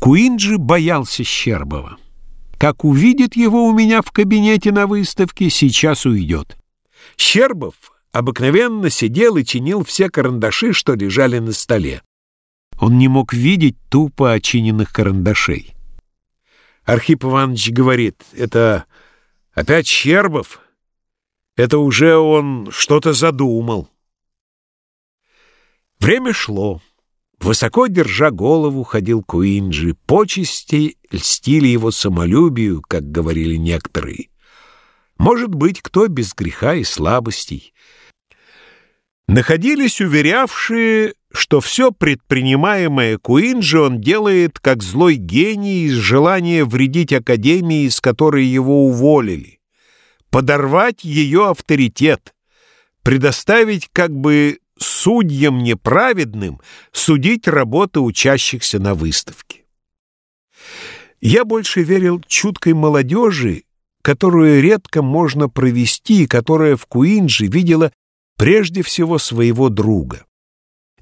Куинджи боялся Щербова. Как увидит его у меня в кабинете на выставке, сейчас уйдет. Щербов обыкновенно сидел и чинил все карандаши, что лежали на столе. Он не мог видеть тупо очиненных карандашей. Архип Иванович говорит, это опять Щербов? Это уже он что-то задумал. Время шло. Высоко держа голову, ходил Куинджи. Почести льстили его самолюбию, как говорили некоторые. Может быть, кто без греха и слабостей. Находились уверявшие, что все предпринимаемое Куинджи он делает как злой гений из желания вредить Академии, из которой его уволили, подорвать ее авторитет, предоставить как бы судьям неправедным судить работы учащихся на выставке. Я больше верил чуткой молодежи, которую редко можно провести, которая в Куинджи видела прежде всего своего друга.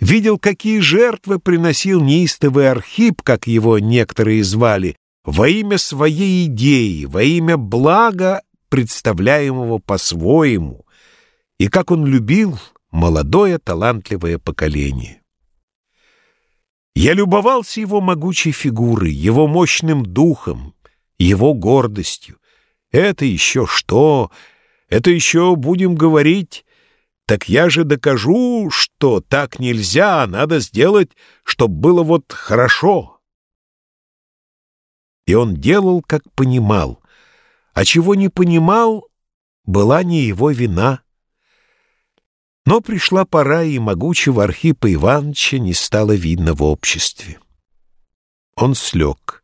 Видел, какие жертвы приносил неистовый Архип, как его некоторые звали, во имя своей идеи, во имя блага, представляемого по-своему, и как он любил молодое талантливое поколение. Я любовался его могучей фигурой, его мощным духом, его гордостью. Это еще что? Это еще, будем говорить, так я же докажу, что так нельзя, надо сделать, чтобы было вот хорошо. И он делал, как понимал, а чего не понимал, была не его вина. Но пришла пора, и могучего Архипа Ивановича не стало видно в обществе. Он слег.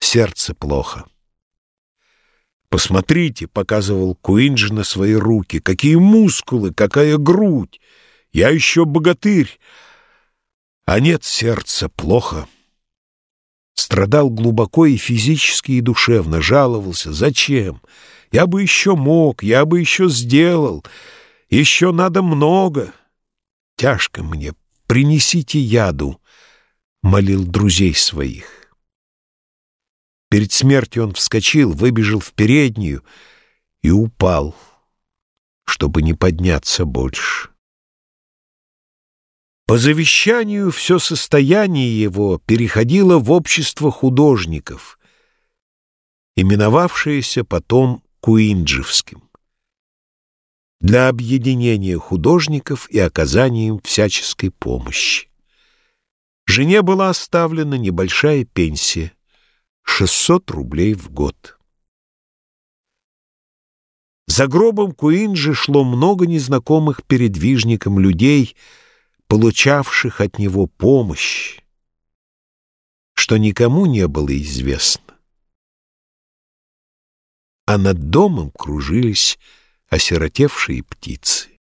Сердце плохо. «Посмотрите», — показывал Куинджи на свои руки, — «какие мускулы, какая грудь! Я еще богатырь!» А нет сердца, плохо. Страдал глубоко и физически, и душевно, жаловался. Зачем? Я бы еще мог, я бы еще сделал. Еще надо много. Тяжко мне, принесите яду, — молил друзей своих. Перед смертью он вскочил, выбежал в переднюю и упал, чтобы не подняться больше. По завещанию все состояние его переходило в общество художников, именовавшееся потом Куинджевским для объединения художников и оказания им всяческой помощи. Жене была оставлена небольшая пенсия — 600 рублей в год. За гробом Куинджи шло много незнакомых передвижникам людей, получавших от него помощь, что никому не было известно. А над домом кружились осиротевшие птицы.